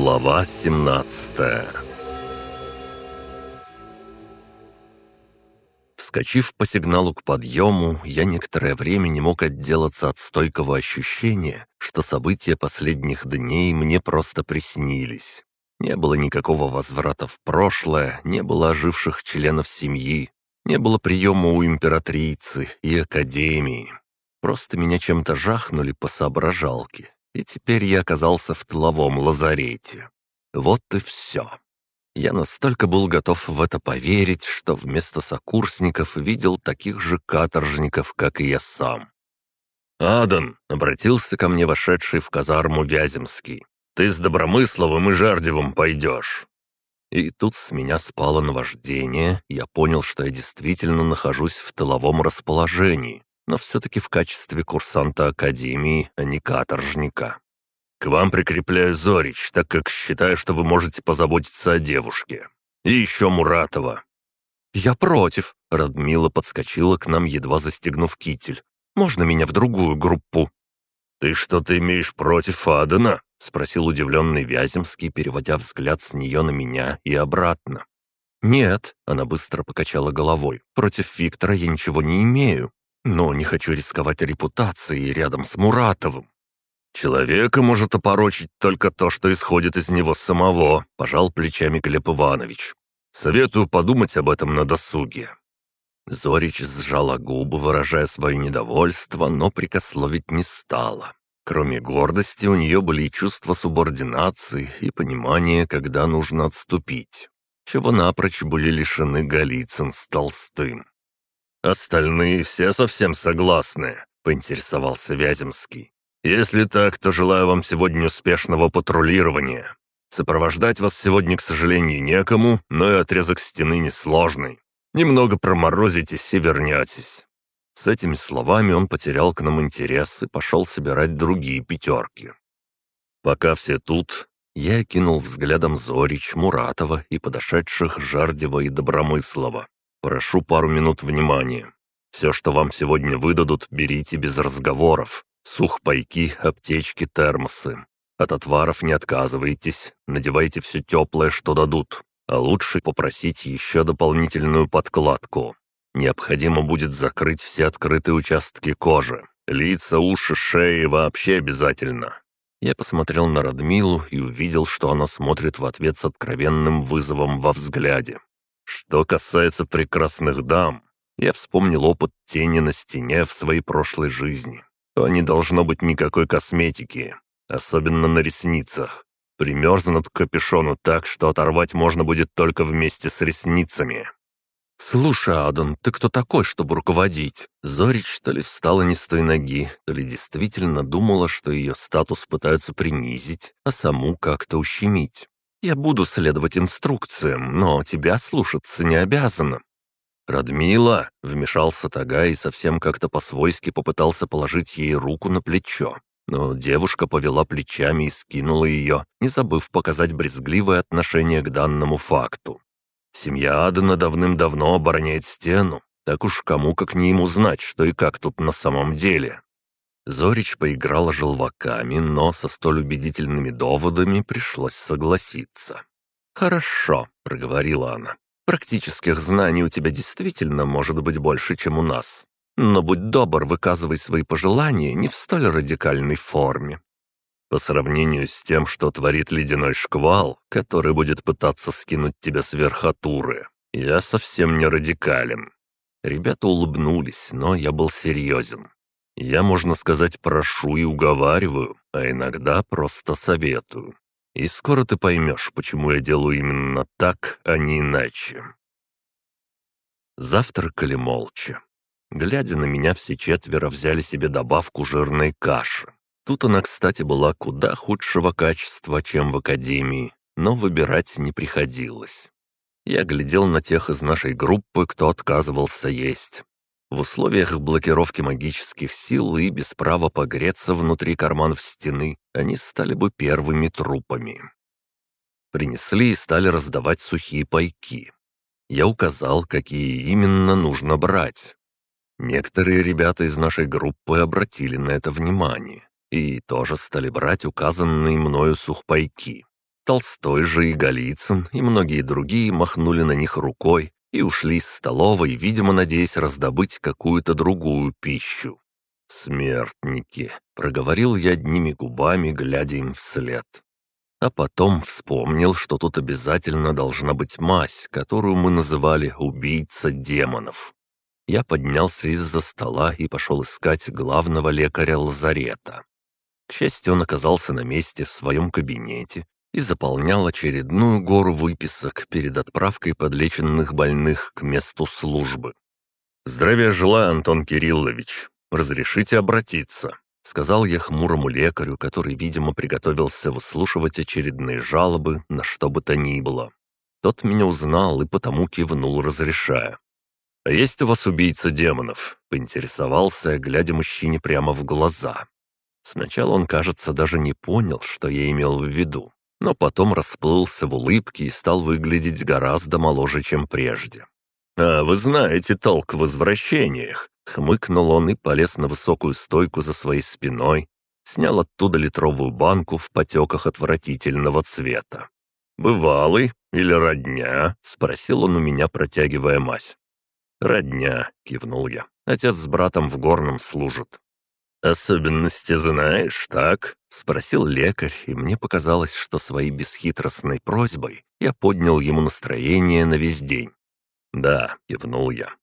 Глава 17 Вскочив по сигналу к подъему, я некоторое время не мог отделаться от стойкого ощущения, что события последних дней мне просто приснились. Не было никакого возврата в прошлое, не было оживших членов семьи, не было приема у императрицы и академии. Просто меня чем-то жахнули по соображалке, и теперь я оказался в тыловом лазарете. Вот и все. Я настолько был готов в это поверить, что вместо сокурсников видел таких же каторжников, как и я сам. «Адан!» — обратился ко мне вошедший в казарму Вяземский. «Ты с Добромысловым и Жардевым пойдешь!» И тут с меня спало наваждение, я понял, что я действительно нахожусь в тыловом расположении, но все-таки в качестве курсанта Академии, а не каторжника. К вам прикрепляю Зорич, так как считаю, что вы можете позаботиться о девушке. И еще Муратова». «Я против», — Радмила подскочила к нам, едва застегнув китель. «Можно меня в другую группу?» «Ты что-то имеешь против Адена?» — спросил удивленный Вяземский, переводя взгляд с нее на меня и обратно. «Нет», — она быстро покачала головой, — «против Виктора я ничего не имею но не хочу рисковать репутацией рядом с Муратовым. «Человека может опорочить только то, что исходит из него самого», — пожал плечами Глеб Иванович. «Советую подумать об этом на досуге». Зорич сжала губы, выражая свое недовольство, но прикословить не стала. Кроме гордости, у нее были и чувства субординации, и понимание, когда нужно отступить, чего напрочь были лишены Голицын с Толстым. «Остальные все совсем согласны», — поинтересовался Вяземский. «Если так, то желаю вам сегодня успешного патрулирования. Сопровождать вас сегодня, к сожалению, некому, но и отрезок стены несложный. Немного проморозитесь и вернетесь». С этими словами он потерял к нам интерес и пошел собирать другие пятерки. Пока все тут, я кинул взглядом Зорич, Муратова и подошедших Жардева и Добромыслова. Прошу пару минут внимания. Все, что вам сегодня выдадут, берите без разговоров. Сухпайки, аптечки, термосы. От отваров не отказывайтесь, надевайте все теплое, что дадут. А лучше попросите еще дополнительную подкладку. Необходимо будет закрыть все открытые участки кожи. Лица, уши, шеи вообще обязательно. Я посмотрел на Радмилу и увидел, что она смотрит в ответ с откровенным вызовом во взгляде. Что касается прекрасных дам, я вспомнил опыт тени на стене в своей прошлой жизни. То не должно быть никакой косметики, особенно на ресницах. Примерзнут к капюшону так, что оторвать можно будет только вместе с ресницами. «Слушай, Адан, ты кто такой, чтобы руководить?» Зорич то ли встала не с той ноги, то ли действительно думала, что ее статус пытаются принизить, а саму как-то ущемить. Я буду следовать инструкциям, но тебя слушаться не обязана». «Радмила!» — вмешался Тага и совсем как-то по-свойски попытался положить ей руку на плечо. Но девушка повела плечами и скинула ее, не забыв показать брезгливое отношение к данному факту. Семья Адена давным-давно обороняет стену, так уж кому как не ему знать, что и как тут на самом деле. Зорич поиграла желваками, но со столь убедительными доводами пришлось согласиться. «Хорошо», — проговорила она. «Практических знаний у тебя действительно может быть больше, чем у нас. Но будь добр, выказывай свои пожелания не в столь радикальной форме. По сравнению с тем, что творит ледяной шквал, который будет пытаться скинуть тебя с верхотуры, я совсем не радикален». Ребята улыбнулись, но я был серьезен. Я, можно сказать, прошу и уговариваю, а иногда просто советую. И скоро ты поймешь, почему я делаю именно так, а не иначе. Завтракали молча. Глядя на меня, все четверо взяли себе добавку жирной каши. Тут она, кстати, была куда худшего качества, чем в академии, но выбирать не приходилось. Я глядел на тех из нашей группы, кто отказывался есть. В условиях блокировки магических сил и без права погреться внутри карманов стены, они стали бы первыми трупами. Принесли и стали раздавать сухие пайки. Я указал, какие именно нужно брать. Некоторые ребята из нашей группы обратили на это внимание и тоже стали брать указанные мною сухпайки. Толстой же и Голицын, и многие другие махнули на них рукой и ушли из столовой, видимо, надеясь раздобыть какую-то другую пищу. «Смертники», — проговорил я одними губами, глядя им вслед. А потом вспомнил, что тут обязательно должна быть мазь, которую мы называли «убийца демонов». Я поднялся из-за стола и пошел искать главного лекаря лазарета. К счастью, он оказался на месте в своем кабинете и заполнял очередную гору выписок перед отправкой подлеченных больных к месту службы. «Здравия желаю, Антон Кириллович. Разрешите обратиться?» Сказал я хмурому лекарю, который, видимо, приготовился выслушивать очередные жалобы на что бы то ни было. Тот меня узнал и потому кивнул, разрешая. «А есть у вас убийца демонов?» — поинтересовался, глядя мужчине прямо в глаза. Сначала он, кажется, даже не понял, что я имел в виду, но потом расплылся в улыбке и стал выглядеть гораздо моложе, чем прежде. «А вы знаете толк в возвращениях?» Хмыкнул он и полез на высокую стойку за своей спиной, снял оттуда литровую банку в потеках отвратительного цвета. «Бывалый или родня?» — спросил он у меня, протягивая мазь. «Родня», — кивнул я. «Отец с братом в горном служат». «Особенности знаешь, так?» — спросил лекарь, и мне показалось, что своей бесхитростной просьбой я поднял ему настроение на весь день. «Да», — кивнул я,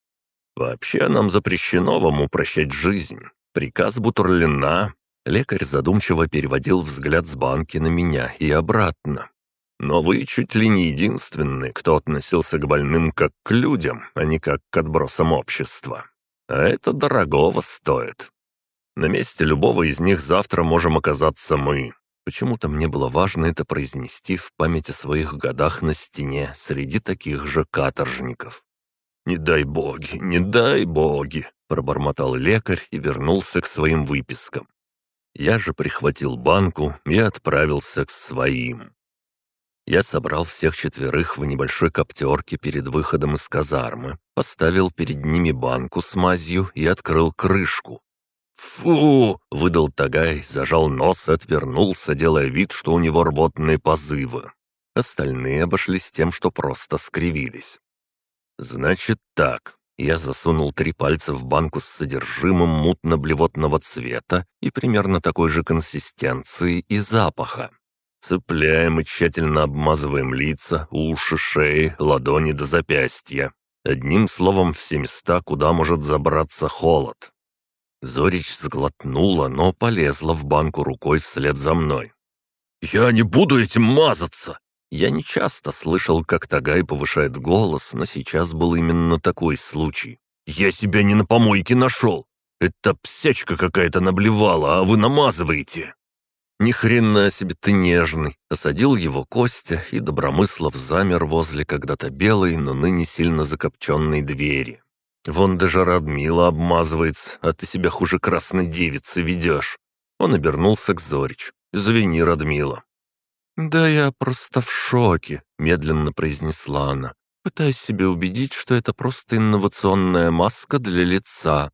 «Вообще нам запрещено вам упрощать жизнь. Приказ Бутурлина». Лекарь задумчиво переводил взгляд с банки на меня и обратно. «Но вы чуть ли не единственный, кто относился к больным как к людям, а не как к отбросам общества. А это дорогого стоит. На месте любого из них завтра можем оказаться мы. Почему-то мне было важно это произнести в память о своих годах на стене среди таких же каторжников. «Не дай боги, не дай боги!» — пробормотал лекарь и вернулся к своим выпискам. Я же прихватил банку и отправился к своим. Я собрал всех четверых в небольшой коптерке перед выходом из казармы, поставил перед ними банку с мазью и открыл крышку. «Фу!» — выдал Тагай, зажал нос отвернулся, делая вид, что у него рвотные позывы. Остальные обошлись тем, что просто скривились. «Значит так». Я засунул три пальца в банку с содержимым мутно-блевотного цвета и примерно такой же консистенции и запаха. Цепляем и тщательно обмазываем лица, уши, шеи, ладони до запястья. Одним словом, все места, куда может забраться холод. Зорич сглотнула, но полезла в банку рукой вслед за мной. «Я не буду этим мазаться!» Я не часто слышал, как Тагай повышает голос, но сейчас был именно такой случай. «Я себя не на помойке нашел! Это псячка какая-то наблевала, а вы намазываете!» «Ни хрена себе ты нежный!» Осадил его Костя, и Добромыслов замер возле когда-то белой, но ныне сильно закопченной двери. «Вон даже Радмила обмазывается, а ты себя хуже красной девицы ведешь!» Он обернулся к Зорич. «Извини, Радмила, «Да я просто в шоке», — медленно произнесла она. «Пытаюсь себя убедить, что это просто инновационная маска для лица».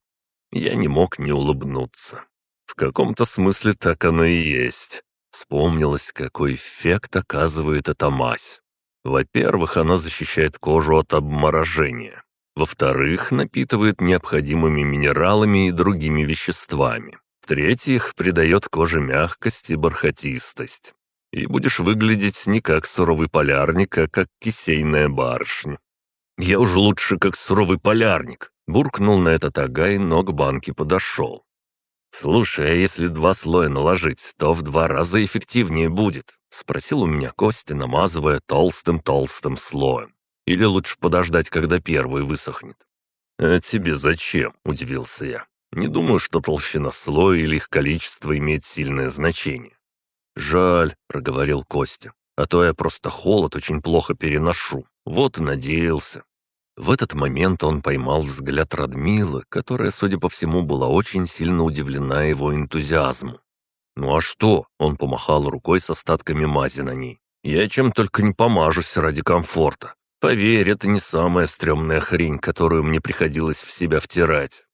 Я не мог не улыбнуться. В каком-то смысле так оно и есть. Вспомнилось, какой эффект оказывает эта мазь. Во-первых, она защищает кожу от обморожения. Во-вторых, напитывает необходимыми минералами и другими веществами. В-третьих, придает коже мягкость и бархатистость и будешь выглядеть не как суровый полярник, а как кисейная барышня». «Я уже лучше как суровый полярник», — буркнул на этот Агай, но к банке подошел. «Слушай, а если два слоя наложить, то в два раза эффективнее будет?» — спросил у меня Костя, намазывая толстым-толстым слоем. «Или лучше подождать, когда первый высохнет?» «А тебе зачем?» — удивился я. «Не думаю, что толщина слоя или их количество имеет сильное значение. «Жаль», — проговорил Костя, «а то я просто холод очень плохо переношу. Вот и надеялся». В этот момент он поймал взгляд Радмилы, которая, судя по всему, была очень сильно удивлена его энтузиазму. «Ну а что?» — он помахал рукой с остатками мази на ней. «Я чем только не помажусь ради комфорта. Поверь, это не самая стрёмная хрень, которую мне приходилось в себя втирать.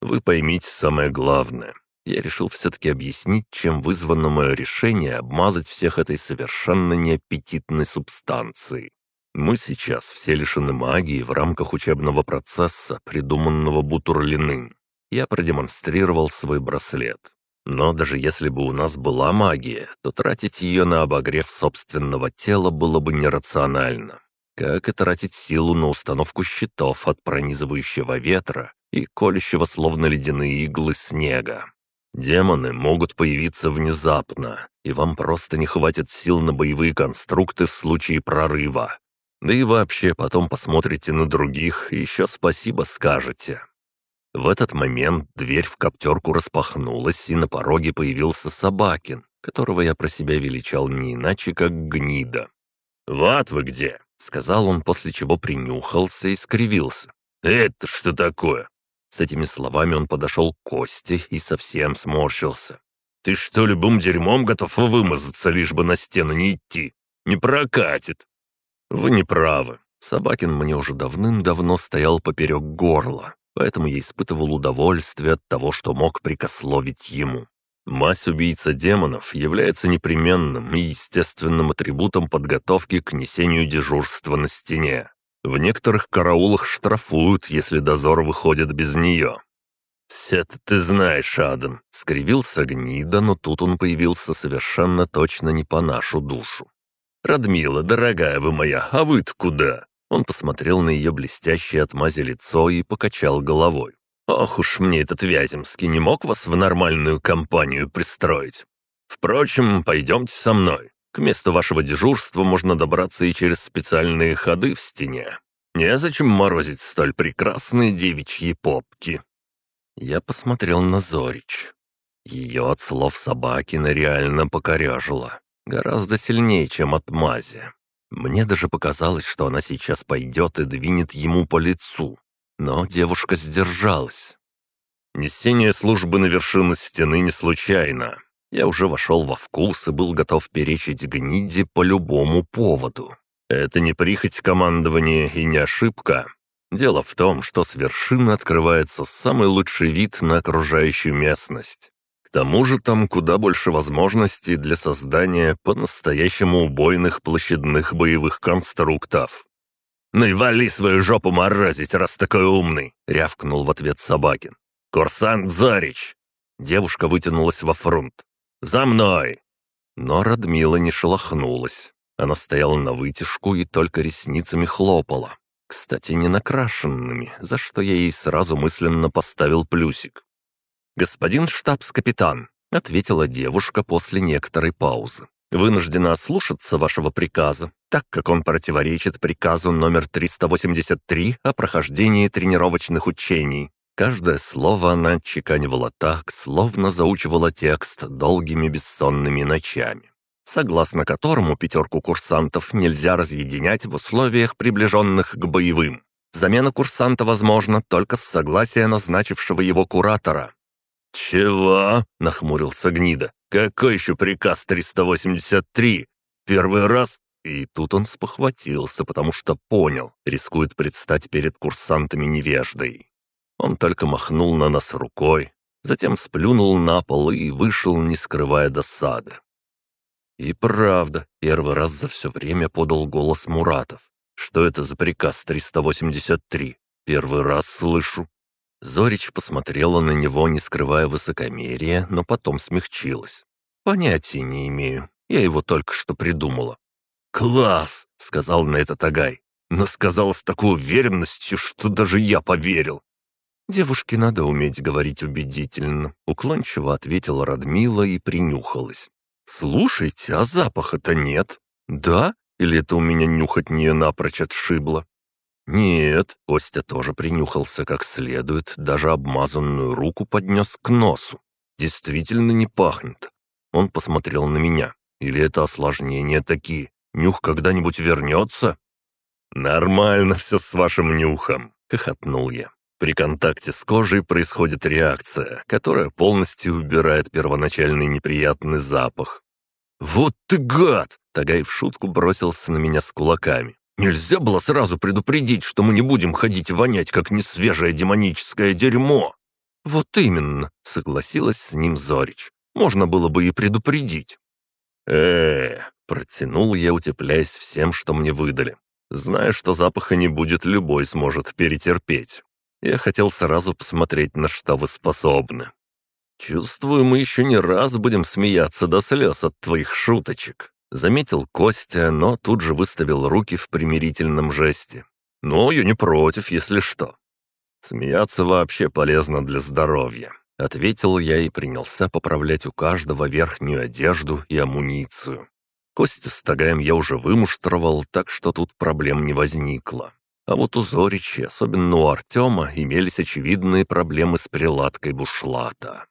Вы поймите самое главное. я решил все-таки объяснить, чем вызвано мое решение обмазать всех этой совершенно неаппетитной субстанцией. Мы сейчас все лишены магии в рамках учебного процесса, придуманного Бутурлиным. Я продемонстрировал свой браслет. Но даже если бы у нас была магия, то тратить ее на обогрев собственного тела было бы нерационально. Как и тратить силу на установку щитов от пронизывающего ветра и колющего словно ледяные иглы снега. Демоны могут появиться внезапно, и вам просто не хватит сил на боевые конструкты в случае прорыва. Да и вообще потом посмотрите на других и еще спасибо скажете. В этот момент дверь в коптерку распахнулась, и на пороге появился Собакин, которого я про себя величал не иначе, как гнида. «Вот вы где!» — сказал он, после чего принюхался и скривился. «Это что такое?» С этими словами он подошел к Косте и совсем сморщился. «Ты что, любым дерьмом готов вымазаться, лишь бы на стену не идти? Не прокатит!» «Вы не правы. Собакин мне уже давным-давно стоял поперек горла поэтому я испытывал удовольствие от того, что мог прикословить ему. Мазь убийца демонов является непременным и естественным атрибутом подготовки к несению дежурства на стене. В некоторых караулах штрафуют, если дозор выходит без нее. «Все это ты знаешь, Адам», — скривился гнида, но тут он появился совершенно точно не по нашу душу. «Радмила, дорогая вы моя, а вы-то куда? Он посмотрел на ее блестящее от мази лицо и покачал головой. «Ох уж мне этот Вяземский не мог вас в нормальную компанию пристроить. Впрочем, пойдемте со мной. К месту вашего дежурства можно добраться и через специальные ходы в стене. Незачем морозить столь прекрасные девичьи попки». Я посмотрел на Зорич. Ее от слов Собакина реально покоряжило. Гораздо сильнее, чем от мази. Мне даже показалось, что она сейчас пойдет и двинет ему по лицу. Но девушка сдержалась. Несение службы на вершину стены не случайно. Я уже вошел во вкус и был готов перечить гниде по любому поводу. Это не прихоть командования и не ошибка. Дело в том, что с вершины открывается самый лучший вид на окружающую местность. К тому же там куда больше возможностей для создания по-настоящему убойных площадных боевых конструктов. «Ну и вали свою жопу морозить, раз такой умный!» — рявкнул в ответ Собакин. «Курсант Зарич!» Девушка вытянулась во фронт. «За мной!» Но Радмила не шелохнулась. Она стояла на вытяжку и только ресницами хлопала. Кстати, не накрашенными, за что я ей сразу мысленно поставил плюсик. «Господин штабс-капитан», — ответила девушка после некоторой паузы, «вынуждена ослушаться вашего приказа, так как он противоречит приказу номер 383 о прохождении тренировочных учений». Каждое слово она отчеканивала так, словно заучивала текст долгими бессонными ночами, согласно которому пятерку курсантов нельзя разъединять в условиях, приближенных к боевым. Замена курсанта возможна только с согласия назначившего его куратора. «Чего?» — нахмурился гнида. «Какой еще приказ 383? Первый раз?» И тут он спохватился, потому что понял, рискует предстать перед курсантами невеждой. Он только махнул на нас рукой, затем сплюнул на пол и вышел, не скрывая досады. И правда, первый раз за все время подал голос Муратов. Что это за приказ 383? Первый раз слышу. Зорич посмотрела на него, не скрывая высокомерия, но потом смягчилась. «Понятия не имею. Я его только что придумала». «Класс!» — сказал на это Тагай. Но сказал с такой уверенностью, что даже я поверил. «Девушке надо уметь говорить убедительно», — уклончиво ответила Радмила и принюхалась. «Слушайте, а запаха-то нет. Да? Или это у меня нюхать нее напрочь отшибло?» «Нет», — Костя тоже принюхался как следует, даже обмазанную руку поднес к носу. «Действительно не пахнет». Он посмотрел на меня. «Или это осложнения такие? Нюх когда-нибудь вернется?» «Нормально все с вашим нюхом», — хохотнул я. При контакте с кожей происходит реакция, которая полностью убирает первоначальный неприятный запах. «Вот ты гад!» — Тагай в шутку бросился на меня с кулаками. Нельзя было сразу предупредить, что мы не будем ходить вонять, как несвежее демоническое дерьмо. «Вот именно», — согласилась с ним Зорич. «Можно было бы и предупредить». э протянул я, утепляясь всем, что мне выдали. Зная, что запаха не будет, любой сможет перетерпеть. Я хотел сразу посмотреть, на что вы способны. Чувствую, мы еще не раз будем смеяться до слез от твоих шуточек. Заметил Костя, но тут же выставил руки в примирительном жесте. «Но я не против, если что. «Смеяться вообще полезно для здоровья», — ответил я и принялся поправлять у каждого верхнюю одежду и амуницию. Костю с Тагаем я уже вымуштровал, так что тут проблем не возникло. А вот у Зоричи, особенно у Артема, имелись очевидные проблемы с приладкой бушлата.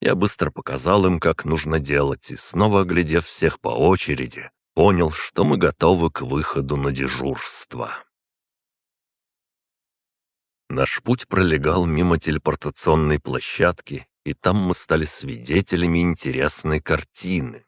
Я быстро показал им, как нужно делать, и снова оглядев всех по очереди, понял, что мы готовы к выходу на дежурство. Наш путь пролегал мимо телепортационной площадки, и там мы стали свидетелями интересной картины.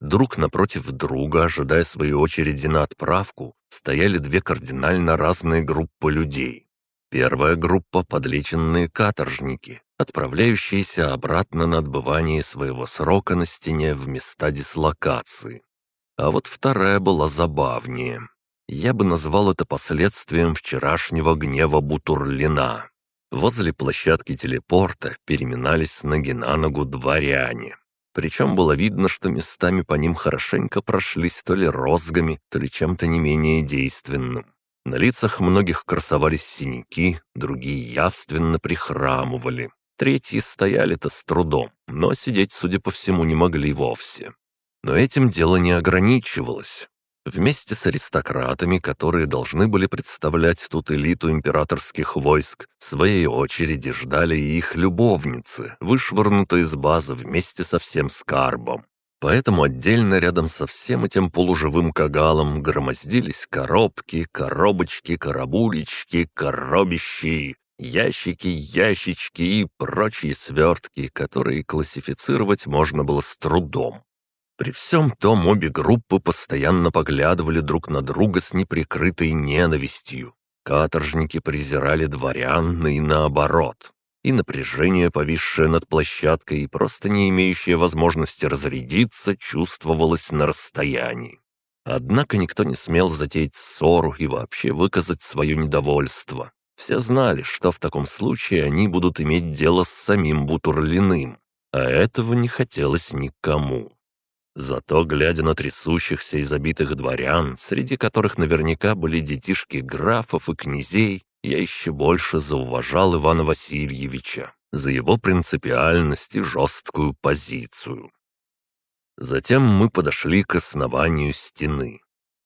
Друг напротив друга, ожидая своей очереди на отправку, стояли две кардинально разные группы людей. Первая группа — подлеченные каторжники, отправляющиеся обратно на отбывание своего срока на стене в места дислокации. А вот вторая была забавнее. Я бы назвал это последствием вчерашнего гнева Бутурлина. Возле площадки телепорта переминались с ноги на ногу дворяне. Причем было видно, что местами по ним хорошенько прошлись то ли розгами, то ли чем-то не менее действенным. На лицах многих красовались синяки, другие явственно прихрамывали. Третьи стояли-то с трудом, но сидеть, судя по всему, не могли вовсе. Но этим дело не ограничивалось. Вместе с аристократами, которые должны были представлять тут элиту императорских войск, в своей очереди ждали и их любовницы, вышвырнутые из базы вместе со всем скарбом. Поэтому отдельно рядом со всем этим полуживым кагалом громоздились коробки, коробочки, коробулечки, коробищи, ящики, ящички и прочие свертки, которые классифицировать можно было с трудом. При всем том обе группы постоянно поглядывали друг на друга с неприкрытой ненавистью. Каторжники презирали дворян и наоборот. И напряжение, повисшее над площадкой и просто не имеющее возможности разрядиться, чувствовалось на расстоянии. Однако никто не смел затеять ссору и вообще выказать свое недовольство. Все знали, что в таком случае они будут иметь дело с самим Бутурлиным, а этого не хотелось никому. Зато, глядя на трясущихся и забитых дворян, среди которых наверняка были детишки графов и князей, я еще больше зауважал Ивана Васильевича за его принципиальность и жесткую позицию. Затем мы подошли к основанию стены.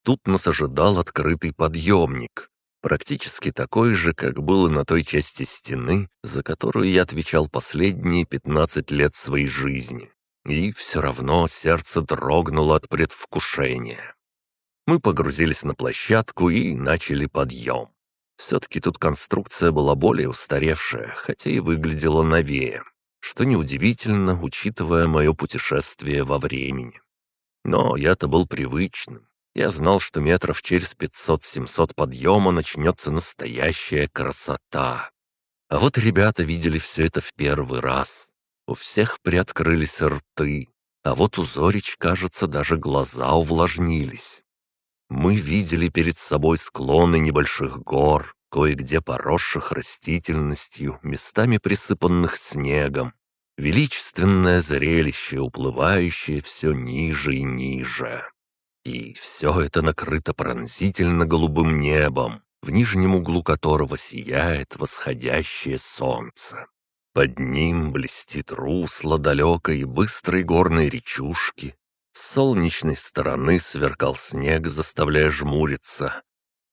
Тут нас ожидал открытый подъемник, практически такой же, как был и на той части стены, за которую я отвечал последние 15 лет своей жизни. И все равно сердце дрогнуло от предвкушения. Мы погрузились на площадку и начали подъем. Все-таки тут конструкция была более устаревшая, хотя и выглядела новее, что неудивительно, учитывая мое путешествие во времени. Но я-то был привычным. Я знал, что метров через 500-700 подъема начнется настоящая красота. А вот ребята видели все это в первый раз. У всех приоткрылись рты, а вот у Зорич, кажется, даже глаза увлажнились. Мы видели перед собой склоны небольших гор, кое-где поросших растительностью, местами присыпанных снегом. Величественное зрелище, уплывающее все ниже и ниже. И все это накрыто пронзительно голубым небом, в нижнем углу которого сияет восходящее солнце. Под ним блестит русло далекой быстрой горной речушки. С солнечной стороны сверкал снег, заставляя жмуриться.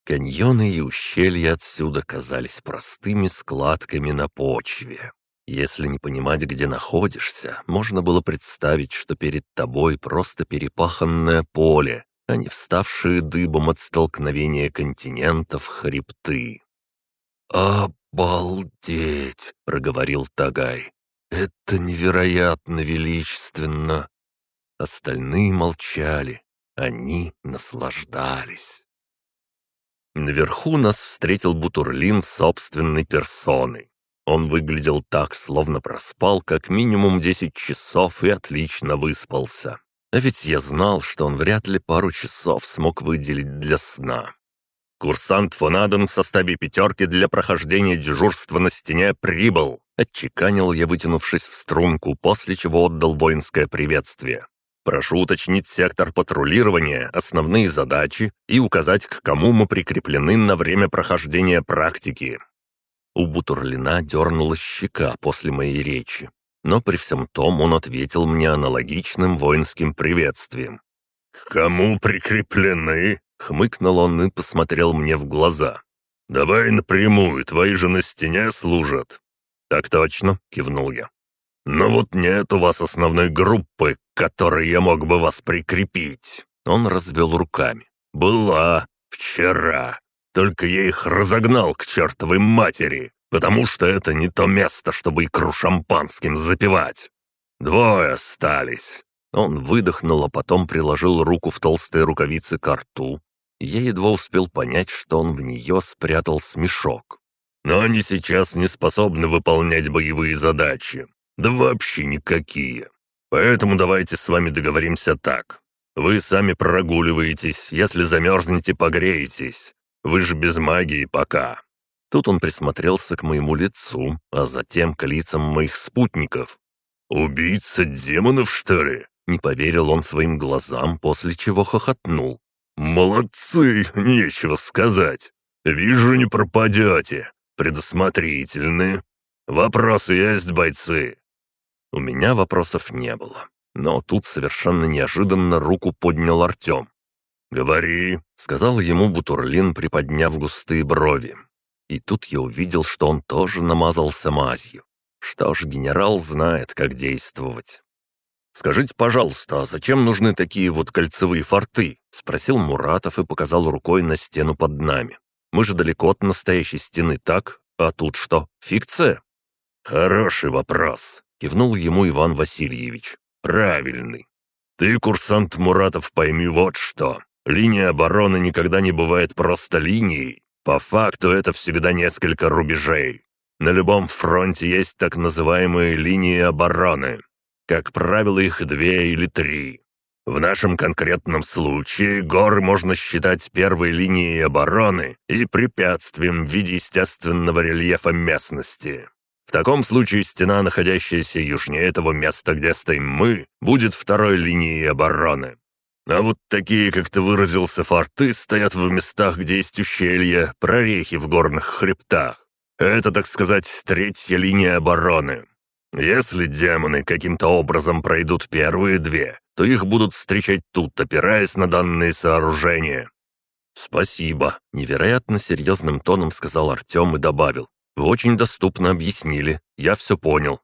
Каньоны и ущелья отсюда казались простыми складками на почве. Если не понимать, где находишься, можно было представить, что перед тобой просто перепаханное поле, а не вставшие дыбом от столкновения континентов хребты. «Обалдеть!» — проговорил Тагай. «Это невероятно величественно!» Остальные молчали, они наслаждались. Наверху нас встретил Бутурлин собственной персоной. Он выглядел так, словно проспал как минимум 10 часов и отлично выспался. А ведь я знал, что он вряд ли пару часов смог выделить для сна. «Курсант фон Аден в составе пятерки для прохождения дежурства на стене прибыл», отчеканил я, вытянувшись в струнку, после чего отдал воинское приветствие. Прошу уточнить сектор патрулирования, основные задачи и указать, к кому мы прикреплены на время прохождения практики». У Бутурлина дернулась щека после моей речи, но при всем том он ответил мне аналогичным воинским приветствием. «К кому прикреплены?» — хмыкнул он и посмотрел мне в глаза. «Давай напрямую, твои же на стене служат». «Так точно», — кивнул я. «Но вот нет у вас основной группы, к которой я мог бы вас прикрепить». Он развел руками. «Была. Вчера. Только я их разогнал к чертовой матери, потому что это не то место, чтобы икру шампанским запивать. Двое остались». Он выдохнул, а потом приложил руку в толстые рукавицы к рту. Я едва успел понять, что он в нее спрятал смешок. «Но они сейчас не способны выполнять боевые задачи. Да вообще никакие. Поэтому давайте с вами договоримся так. Вы сами прогуливаетесь, если замерзнете, погреетесь. Вы же без магии пока». Тут он присмотрелся к моему лицу, а затем к лицам моих спутников. «Убийца демонов, что ли?» Не поверил он своим глазам, после чего хохотнул. «Молодцы, нечего сказать. Вижу, не пропадете. Предусмотрительны. Вопросы есть, бойцы?» У меня вопросов не было. Но тут совершенно неожиданно руку поднял Артем. «Говори», — сказал ему Бутурлин, приподняв густые брови. И тут я увидел, что он тоже намазался мазью. Что ж, генерал знает, как действовать. «Скажите, пожалуйста, а зачем нужны такие вот кольцевые форты?» — спросил Муратов и показал рукой на стену под нами. «Мы же далеко от настоящей стены, так? А тут что, фикция?» «Хороший вопрос», Кивнул ему Иван Васильевич. «Правильный. Ты, курсант Муратов, пойми вот что. Линия обороны никогда не бывает просто линией. По факту это всегда несколько рубежей. На любом фронте есть так называемые линии обороны. Как правило, их две или три. В нашем конкретном случае горы можно считать первой линией обороны и препятствием в виде естественного рельефа местности. В таком случае стена, находящаяся южнее этого места, где стоим мы, будет второй линией обороны. А вот такие, как ты выразился, форты стоят в местах, где есть ущелья, прорехи в горных хребтах. Это, так сказать, третья линия обороны. Если демоны каким-то образом пройдут первые две, то их будут встречать тут, опираясь на данные сооружения. «Спасибо», — невероятно серьезным тоном сказал Артем и добавил. Вы очень доступно объяснили. Я все понял».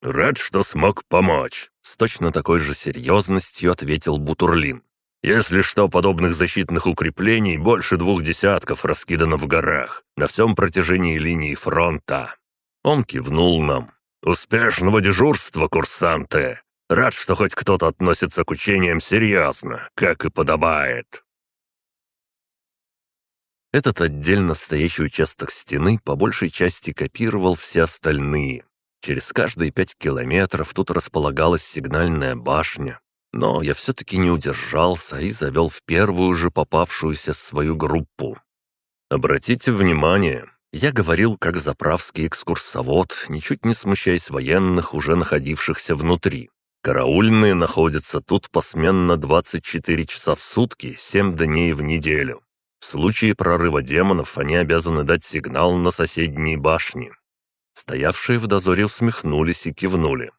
«Рад, что смог помочь», — с точно такой же серьезностью ответил Бутурлин. «Если что, подобных защитных укреплений больше двух десятков раскидано в горах, на всем протяжении линии фронта». Он кивнул нам. «Успешного дежурства, курсанты! Рад, что хоть кто-то относится к учениям серьезно, как и подобает». Этот отдельно стоящий участок стены по большей части копировал все остальные. Через каждые пять километров тут располагалась сигнальная башня. Но я все-таки не удержался и завел в первую же попавшуюся свою группу. Обратите внимание, я говорил как заправский экскурсовод, ничуть не смущаясь военных, уже находившихся внутри. Караульные находятся тут посменно 24 часа в сутки, 7 дней в неделю. В случае прорыва демонов они обязаны дать сигнал на соседние башни. Стоявшие в дозоре усмехнулись и кивнули.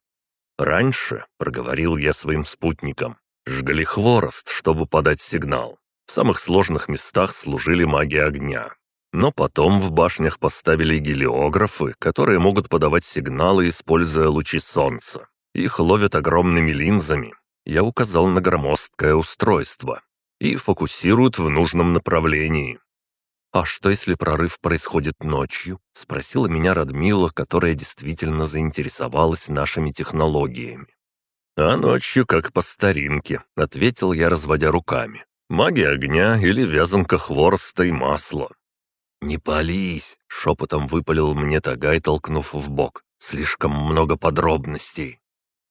«Раньше», — проговорил я своим спутникам, — «жгли хворост, чтобы подать сигнал. В самых сложных местах служили маги огня. Но потом в башнях поставили гелиографы, которые могут подавать сигналы, используя лучи солнца. Их ловят огромными линзами. Я указал на громоздкое устройство и фокусируют в нужном направлении. «А что, если прорыв происходит ночью?» — спросила меня Радмила, которая действительно заинтересовалась нашими технологиями. «А ночью как по старинке», — ответил я, разводя руками. «Магия огня или вязанка хвороста и масла». «Не пались!» — шепотом выпалил мне Тагай, толкнув в бок. «Слишком много подробностей!»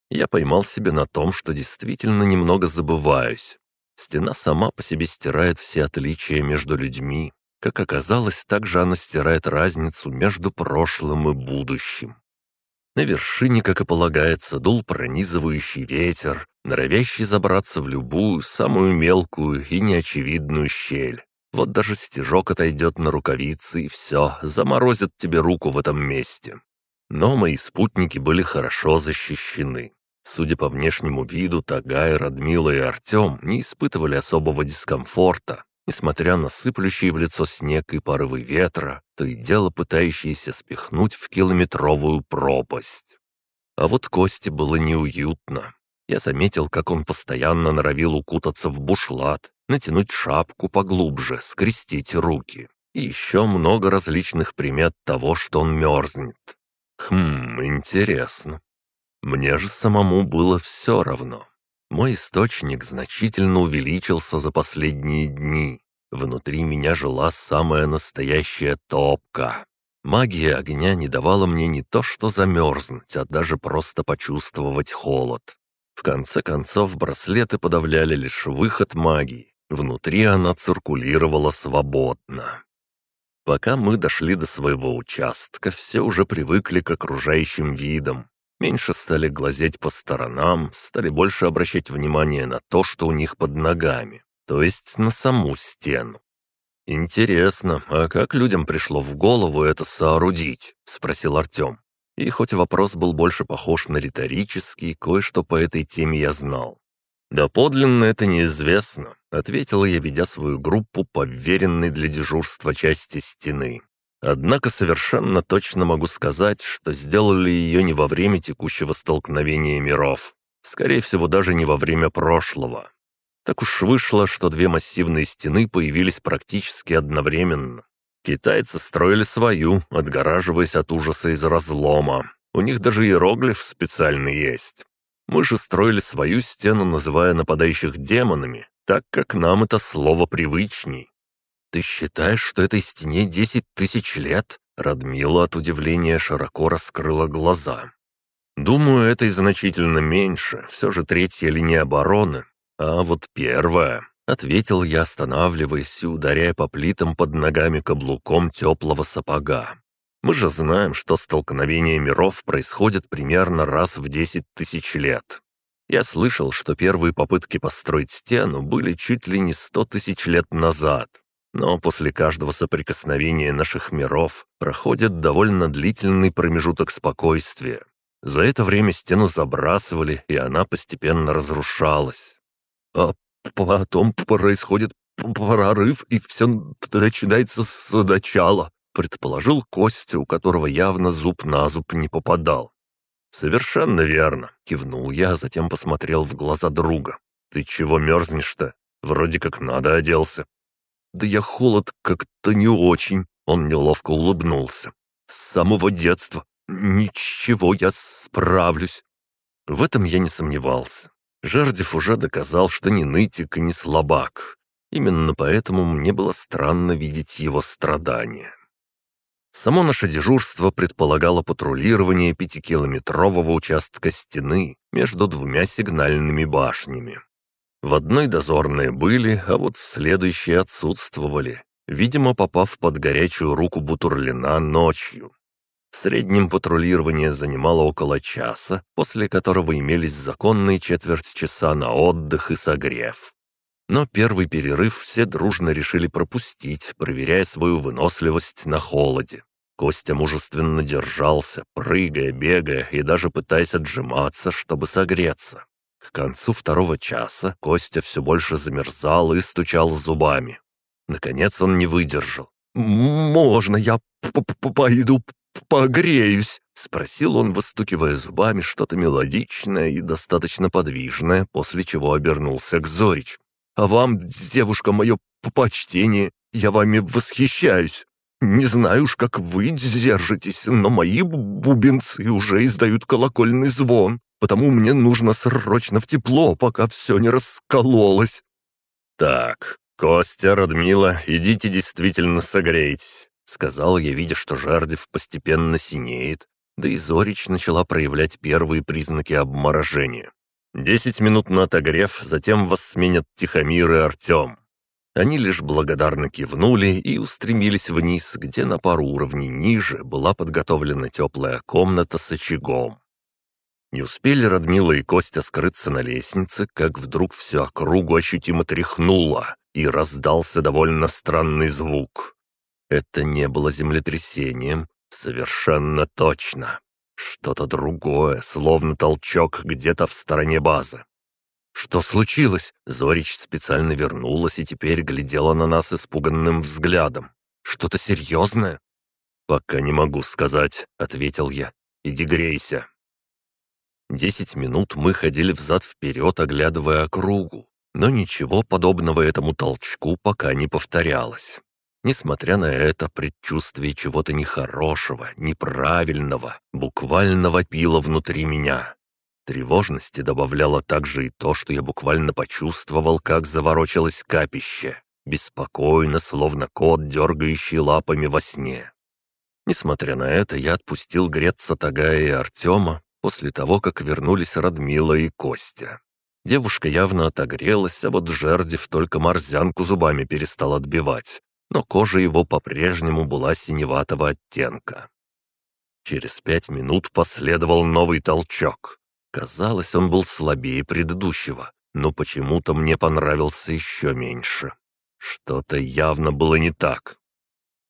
Я поймал себя на том, что действительно немного забываюсь. Стена сама по себе стирает все отличия между людьми. Как оказалось, также она стирает разницу между прошлым и будущим. На вершине, как и полагается, дул пронизывающий ветер, норовящий забраться в любую, самую мелкую и неочевидную щель. Вот даже стежок отойдет на рукавицы, и все, заморозит тебе руку в этом месте. Но мои спутники были хорошо защищены. Судя по внешнему виду, Тагай, Радмила и Артем не испытывали особого дискомфорта, несмотря на сыплющий в лицо снег и порывы ветра, то и дело пытающиеся спихнуть в километровую пропасть. А вот Косте было неуютно. Я заметил, как он постоянно норовил укутаться в бушлат, натянуть шапку поглубже, скрестить руки. И еще много различных примет того, что он мерзнет. Хм, интересно. Мне же самому было все равно. Мой источник значительно увеличился за последние дни. Внутри меня жила самая настоящая топка. Магия огня не давала мне не то что замерзнуть, а даже просто почувствовать холод. В конце концов, браслеты подавляли лишь выход магии. Внутри она циркулировала свободно. Пока мы дошли до своего участка, все уже привыкли к окружающим видам, Меньше стали глазеть по сторонам, стали больше обращать внимание на то, что у них под ногами, то есть на саму стену. «Интересно, а как людям пришло в голову это соорудить?» — спросил Артем. И хоть вопрос был больше похож на риторический, кое-что по этой теме я знал. «Да подлинно это неизвестно», — ответила я, ведя свою группу по вверенной для дежурства части стены. Однако совершенно точно могу сказать, что сделали ее не во время текущего столкновения миров. Скорее всего, даже не во время прошлого. Так уж вышло, что две массивные стены появились практически одновременно. Китайцы строили свою, отгораживаясь от ужаса из разлома. У них даже иероглиф специальный есть. Мы же строили свою стену, называя нападающих демонами, так как нам это слово привычней. «Ты считаешь, что этой стене десять тысяч лет?» Радмила от удивления широко раскрыла глаза. «Думаю, это и значительно меньше. Все же третья линия обороны. А вот первая...» — ответил я, останавливаясь и ударяя по плитам под ногами каблуком теплого сапога. «Мы же знаем, что столкновение миров происходит примерно раз в десять тысяч лет. Я слышал, что первые попытки построить стену были чуть ли не сто тысяч лет назад, но после каждого соприкосновения наших миров проходит довольно длительный промежуток спокойствия. За это время стену забрасывали, и она постепенно разрушалась. А потом происходит прорыв, и все начинается с начала, предположил Костя, у которого явно зуб на зуб не попадал. «Совершенно верно», — кивнул я, а затем посмотрел в глаза друга. «Ты чего мерзнешь-то? Вроде как надо оделся». «Да я холод как-то не очень», — он неловко улыбнулся. «С самого детства. Ничего, я справлюсь». В этом я не сомневался. Жардев уже доказал, что не нытик и не слабак. Именно поэтому мне было странно видеть его страдания. Само наше дежурство предполагало патрулирование пятикилометрового участка стены между двумя сигнальными башнями. В одной дозорные были, а вот в следующей отсутствовали, видимо, попав под горячую руку Бутурлина ночью. В среднем патрулирование занимало около часа, после которого имелись законные четверть часа на отдых и согрев. Но первый перерыв все дружно решили пропустить, проверяя свою выносливость на холоде. Костя мужественно держался, прыгая, бегая и даже пытаясь отжиматься, чтобы согреться. К концу второго часа Костя все больше замерзал и стучал зубами. Наконец он не выдержал. «Можно я пойду погреюсь?» — спросил он, выстукивая зубами что-то мелодичное и достаточно подвижное, после чего обернулся к Зорич. «А вам, девушка, мое почтение, я вами восхищаюсь. Не знаю уж, как вы держитесь, но мои бубенцы уже издают колокольный звон потому мне нужно срочно в тепло, пока все не раскололось». «Так, Костя, Радмила, идите действительно согрейтесь. — сказал я, видя, что Жардев постепенно синеет, да и Зорич начала проявлять первые признаки обморожения. Десять минут на отогрев, затем вас сменят Тихомир и Артем. Они лишь благодарно кивнули и устремились вниз, где на пару уровней ниже была подготовлена теплая комната с очагом. Не успели Радмила и Костя скрыться на лестнице, как вдруг всю округу ощутимо тряхнуло, и раздался довольно странный звук. Это не было землетрясением, совершенно точно. Что-то другое, словно толчок где-то в стороне базы. «Что случилось?» Зорич специально вернулась и теперь глядела на нас испуганным взглядом. «Что-то серьезное?» «Пока не могу сказать», — ответил я. «Иди грейся». Десять минут мы ходили взад-вперед, оглядывая округу, но ничего подобного этому толчку пока не повторялось. Несмотря на это, предчувствие чего-то нехорошего, неправильного, буквально вопило внутри меня. Тревожности добавляло также и то, что я буквально почувствовал, как заворочилось капище, беспокойно, словно кот, дергающий лапами во сне. Несмотря на это, я отпустил греться Тагая и Артема, после того, как вернулись Радмила и Костя. Девушка явно отогрелась, а вот Жердев только морзянку зубами перестал отбивать, но кожа его по-прежнему была синеватого оттенка. Через пять минут последовал новый толчок. Казалось, он был слабее предыдущего, но почему-то мне понравился еще меньше. Что-то явно было не так.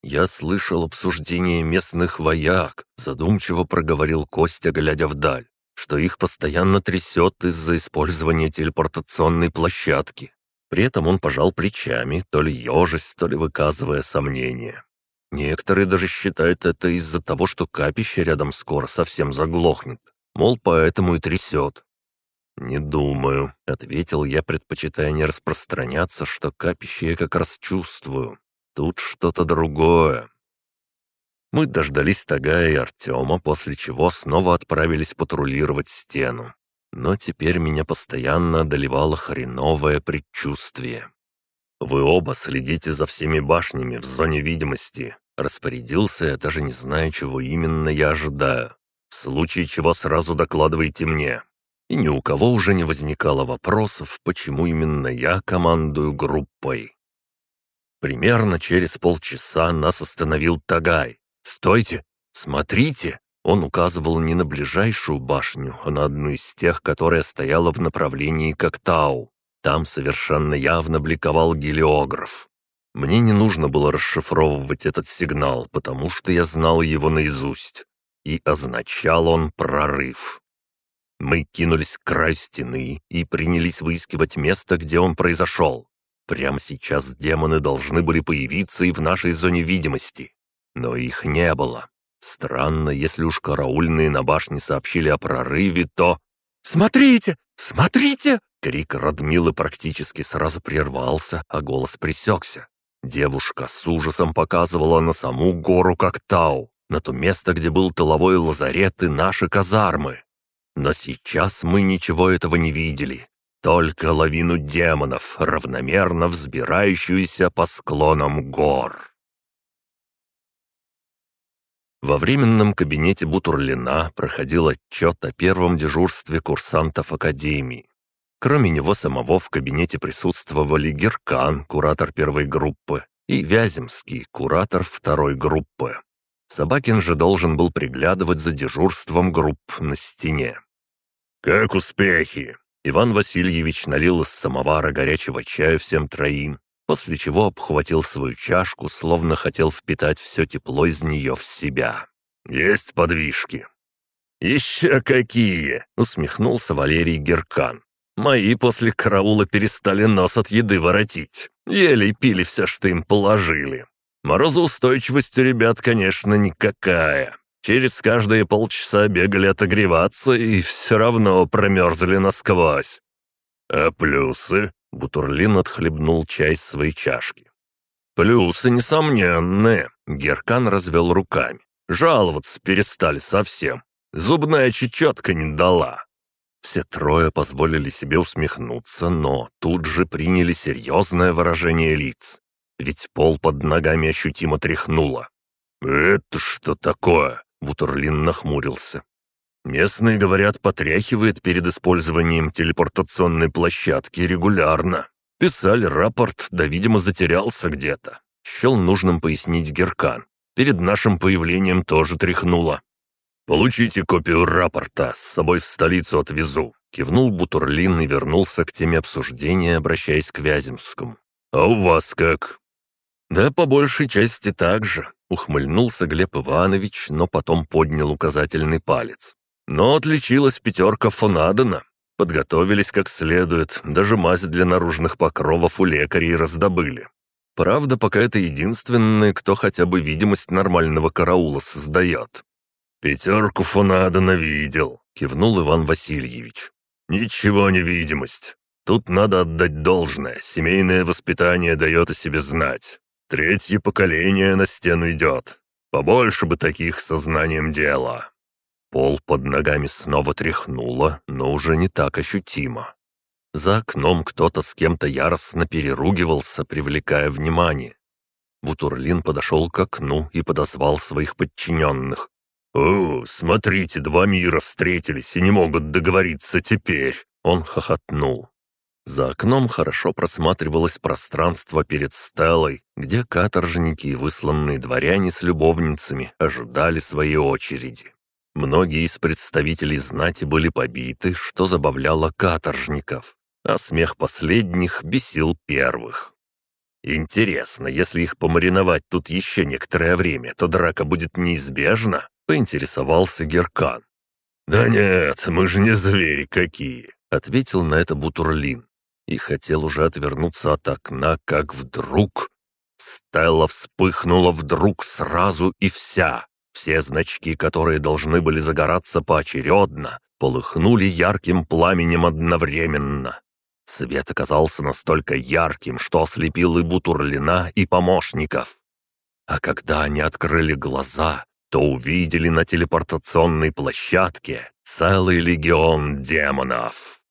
«Я слышал обсуждение местных вояк», — задумчиво проговорил Костя, глядя вдаль, что их постоянно трясет из-за использования телепортационной площадки. При этом он пожал плечами, то ли ежась, то ли выказывая сомнения. Некоторые даже считают это из-за того, что капище рядом скоро совсем заглохнет. Мол, поэтому и трясет. «Не думаю», — ответил я, предпочитая не распространяться, что капище я как раз чувствую. Тут что-то другое. Мы дождались Тагая и Артема, после чего снова отправились патрулировать стену. Но теперь меня постоянно одолевало хреновое предчувствие. «Вы оба следите за всеми башнями в зоне видимости», — распорядился я, даже не зная, чего именно я ожидаю. «В случае чего сразу докладывайте мне». И ни у кого уже не возникало вопросов, почему именно я командую группой. Примерно через полчаса нас остановил Тагай. «Стойте! Смотрите!» Он указывал не на ближайшую башню, а на одну из тех, которая стояла в направлении Коктау. Там совершенно явно бликовал гелиограф. Мне не нужно было расшифровывать этот сигнал, потому что я знал его наизусть. И означал он прорыв. Мы кинулись к краю стены и принялись выискивать место, где он произошел. Прямо сейчас демоны должны были появиться и в нашей зоне видимости. Но их не было. Странно, если уж караульные на башне сообщили о прорыве, то... «Смотрите! Смотрите!» Крик Радмилы практически сразу прервался, а голос пресекся. Девушка с ужасом показывала на саму гору Коктау, на то место, где был тыловой лазарет и наши казармы. Но сейчас мы ничего этого не видели. Только лавину демонов, равномерно взбирающуюся по склонам гор. Во временном кабинете Бутурлина проходил отчет о первом дежурстве курсантов Академии. Кроме него самого в кабинете присутствовали Геркан, куратор первой группы, и Вяземский, куратор второй группы. Собакин же должен был приглядывать за дежурством групп на стене. «Как успехи?» Иван Васильевич налил из самовара горячего чая всем троим, после чего обхватил свою чашку, словно хотел впитать все тепло из нее в себя. «Есть подвижки?» «Еще какие!» — усмехнулся Валерий Геркан. «Мои после караула перестали нос от еды воротить. Еле пили все, что им положили. Морозоустойчивость у ребят, конечно, никакая. Через каждые полчаса бегали отогреваться и все равно промерзли насквозь. А плюсы? Бутурлин отхлебнул чай из своей чашки. «Плюсы несомненные», — Геркан развел руками. «Жаловаться перестали совсем. Зубная чечетка не дала». Все трое позволили себе усмехнуться, но тут же приняли серьезное выражение лиц. Ведь пол под ногами ощутимо тряхнуло. «Это что такое?» — Бутерлин нахмурился. «Местные, говорят, потряхивает перед использованием телепортационной площадки регулярно. Писали рапорт, да, видимо, затерялся где-то. Счел нужным пояснить Геркан. Перед нашим появлением тоже тряхнуло. «Получите копию рапорта, с собой в столицу отвезу», — кивнул Бутурлин и вернулся к теме обсуждения, обращаясь к Вяземскому. «А у вас как?» «Да по большей части так же», — ухмыльнулся Глеб Иванович, но потом поднял указательный палец. «Но отличилась пятерка Фонадена. Подготовились как следует, даже мазь для наружных покровов у лекарей раздобыли. Правда, пока это единственный, кто хотя бы видимость нормального караула создает. «Пятерку Фонадена видел», — кивнул Иван Васильевич. «Ничего не видимость. Тут надо отдать должное, семейное воспитание дает о себе знать. Третье поколение на стену идет. Побольше бы таких сознанием дела». Пол под ногами снова тряхнуло, но уже не так ощутимо. За окном кто-то с кем-то яростно переругивался, привлекая внимание. Бутурлин подошел к окну и подозвал своих подчиненных. «О, смотрите, два мира встретились и не могут договориться теперь!» Он хохотнул. За окном хорошо просматривалось пространство перед стелой, где каторжники и высланные дворяне с любовницами ожидали своей очереди. Многие из представителей знати были побиты, что забавляло каторжников, а смех последних бесил первых. Интересно, если их помариновать тут еще некоторое время, то драка будет неизбежна? Поинтересовался Геркан. «Да нет, мы же не звери какие», — ответил на это Бутурлин. И хотел уже отвернуться от окна, как вдруг... Стелла вспыхнула вдруг сразу и вся. Все значки, которые должны были загораться поочередно, полыхнули ярким пламенем одновременно. Свет оказался настолько ярким, что ослепил и Бутурлина, и помощников. А когда они открыли глаза, то увидели на телепортационной площадке целый легион демонов.